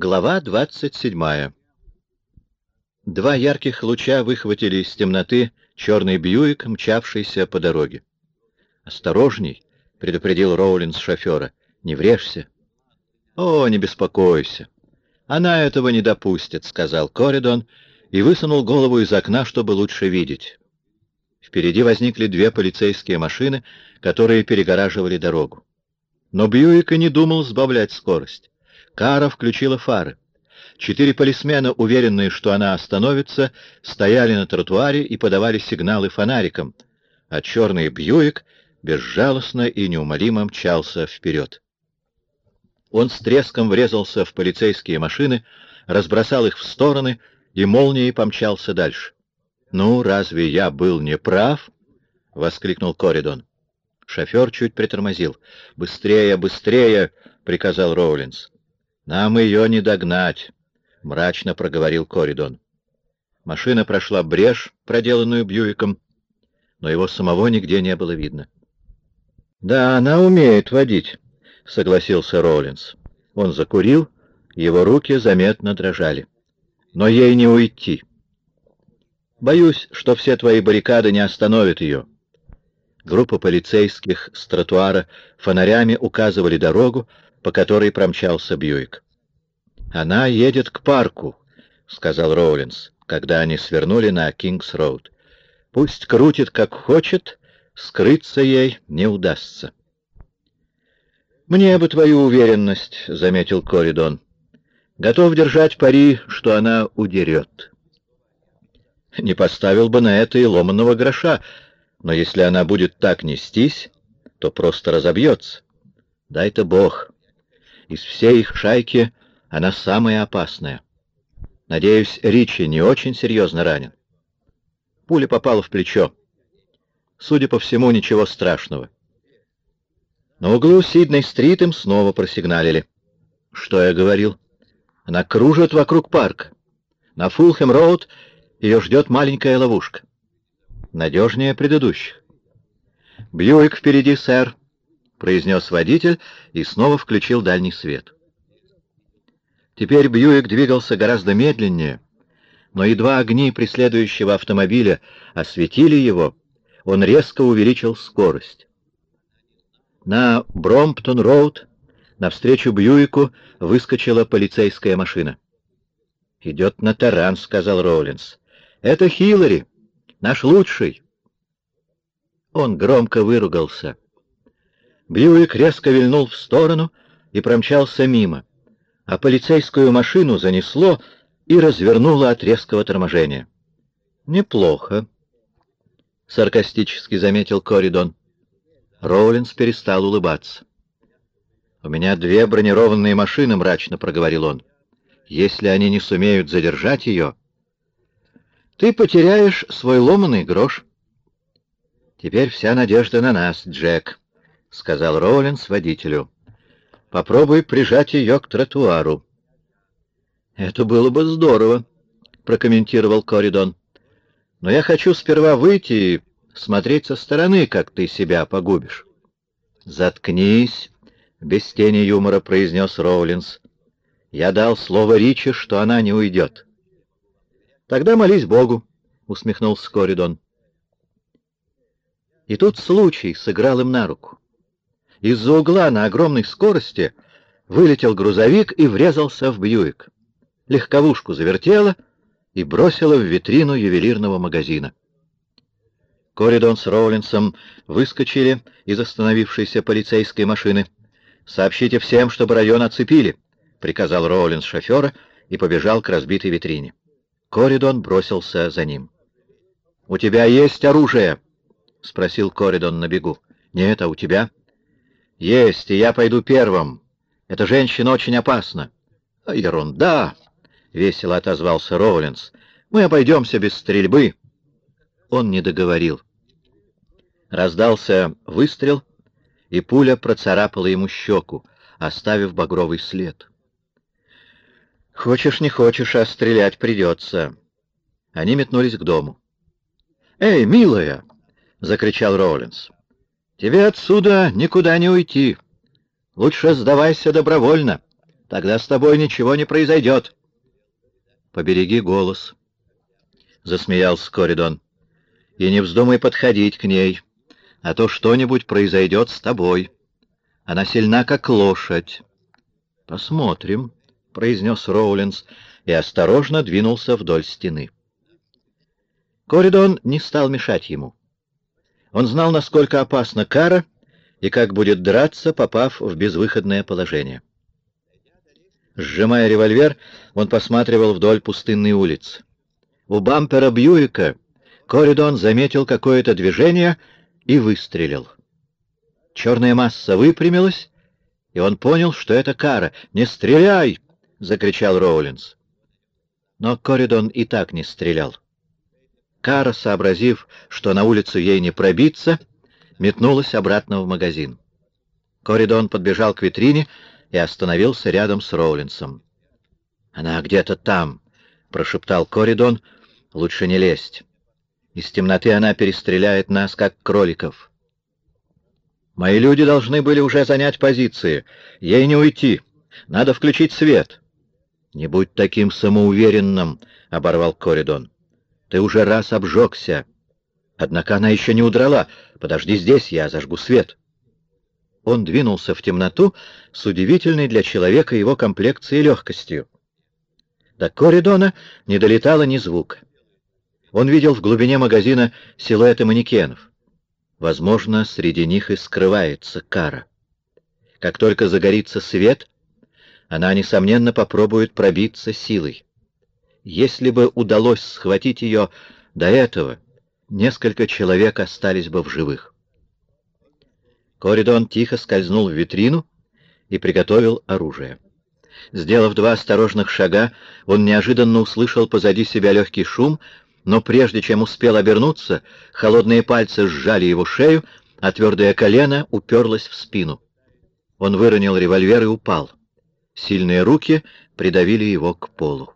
Глава 27. Два ярких луча выхватили из темноты черный Бьюик, мчавшийся по дороге. «Осторожней!» — предупредил Роулинс шофера. «Не врежься!» «О, не беспокойся! Она этого не допустит», — сказал Коридон и высунул голову из окна, чтобы лучше видеть. Впереди возникли две полицейские машины, которые перегораживали дорогу. Но Бьюик и не думал сбавлять скорость. Кара включила фары. Четыре полисмена, уверенные, что она остановится, стояли на тротуаре и подавали сигналы фонариком, а черный Бьюик безжалостно и неумолимо мчался вперед. Он с треском врезался в полицейские машины, разбросал их в стороны и молнией помчался дальше. «Ну, разве я был не прав?» — воскликнул Коридон. Шофер чуть притормозил. «Быстрее, быстрее!» — приказал Роулинс. «Нам ее не догнать», — мрачно проговорил Коридон. Машина прошла брешь, проделанную Бьюиком, но его самого нигде не было видно. «Да, она умеет водить», — согласился Роллинс. Он закурил, его руки заметно дрожали. «Но ей не уйти. Боюсь, что все твои баррикады не остановят ее». Группа полицейских с тротуара фонарями указывали дорогу, по которой промчался Бьюик. «Она едет к парку», — сказал Роулинс, когда они свернули на Кингс-Роуд. «Пусть крутит, как хочет, скрыться ей не удастся». «Мне бы твою уверенность», — заметил Коридон. «Готов держать пари, что она удерет». «Не поставил бы на это и ломаного гроша, но если она будет так нестись, то просто разобьется. Дай-то Бог» из всей их шайки она самая опасная. Надеюсь, Ричи не очень серьезно ранен. Пуля попала в плечо. Судя по всему, ничего страшного. На углу Сидней-стрит им снова просигналили. Что я говорил? Она кружит вокруг парка. На Фулхэм-роуд ее ждет маленькая ловушка. Надежнее предыдущих. «Бьюик впереди, сэр», — произнес водитель и снова включил дальний свет. Теперь Бьюик двигался гораздо медленнее, но едва огни преследующего автомобиля осветили его, он резко увеличил скорость. На Бромптон-роуд навстречу Бьюику выскочила полицейская машина. «Идет на таран», — сказал Роулинс. «Это Хиллари, наш лучший». Он громко выругался. Бьюик резко вильнул в сторону и промчался мимо, а полицейскую машину занесло и развернуло от резкого торможения. «Неплохо», — саркастически заметил Коридон. Роулинс перестал улыбаться. «У меня две бронированные машины», — мрачно проговорил он. «Если они не сумеют задержать ее...» «Ты потеряешь свой ломаный грош». «Теперь вся надежда на нас, Джек», — сказал Роулинс водителю. «Попробуй прижать ее к тротуару». «Это было бы здорово», — прокомментировал Коридон. «Но я хочу сперва выйти и смотреть со стороны, как ты себя погубишь». «Заткнись», — без тени юмора произнес Роулинс. «Я дал слово Ричи, что она не уйдет». «Тогда молись Богу», — усмехнулся Коридон. И тут случай сыграл им на руку. Из-за угла на огромной скорости вылетел грузовик и врезался в Бьюик. Легковушку завертело и бросило в витрину ювелирного магазина. Коридон с Роулинсом выскочили из остановившейся полицейской машины. «Сообщите всем, чтобы район оцепили», — приказал Роулинс шофера и побежал к разбитой витрине. Коридон бросился за ним. «У тебя есть оружие?» — спросил Коридон на бегу. «Нет, а у тебя?» «Есть, и я пойду первым. Эта женщина очень опасна». «А «Ерунда!» — весело отозвался Роулинс. «Мы обойдемся без стрельбы». Он не договорил. Раздался выстрел, и пуля процарапала ему щеку, оставив багровый след. «Хочешь, не хочешь, а стрелять придется». Они метнулись к дому. «Эй, милая!» — закричал Роулинс. Тебе отсюда никуда не уйти. Лучше сдавайся добровольно. Тогда с тобой ничего не произойдет. Побереги голос, — засмеялся Коридон. И не вздумай подходить к ней, а то что-нибудь произойдет с тобой. Она сильна, как лошадь. Посмотрим, — произнес Роулинс и осторожно двинулся вдоль стены. Коридон не стал мешать ему. Он знал, насколько опасна кара и как будет драться, попав в безвыходное положение. Сжимая револьвер, он посматривал вдоль пустынной улицы. У бампера Бьюика Коридон заметил какое-то движение и выстрелил. Черная масса выпрямилась, и он понял, что это кара. «Не стреляй!» — закричал Роулинс. Но Коридон и так не стрелял. Кара, сообразив, что на улицу ей не пробиться, метнулась обратно в магазин. Коридон подбежал к витрине и остановился рядом с Роулинсом. «Она где-то там», — прошептал Коридон, — «лучше не лезть. Из темноты она перестреляет нас, как кроликов». «Мои люди должны были уже занять позиции. Ей не уйти. Надо включить свет». «Не будь таким самоуверенным», — оборвал Коридон. «Ты уже раз обжегся. Однако она еще не удрала. Подожди здесь, я зажгу свет». Он двинулся в темноту с удивительной для человека его комплекцией легкостью. До Коридона не долетало ни звука. Он видел в глубине магазина силуэты манекенов. Возможно, среди них и скрывается кара. Как только загорится свет, она, несомненно, попробует пробиться силой. Если бы удалось схватить ее до этого, несколько человек остались бы в живых. Коридон тихо скользнул в витрину и приготовил оружие. Сделав два осторожных шага, он неожиданно услышал позади себя легкий шум, но прежде чем успел обернуться, холодные пальцы сжали его шею, а твердое колено уперлось в спину. Он выронил револьвер и упал. Сильные руки придавили его к полу.